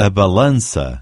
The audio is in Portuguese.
a balança.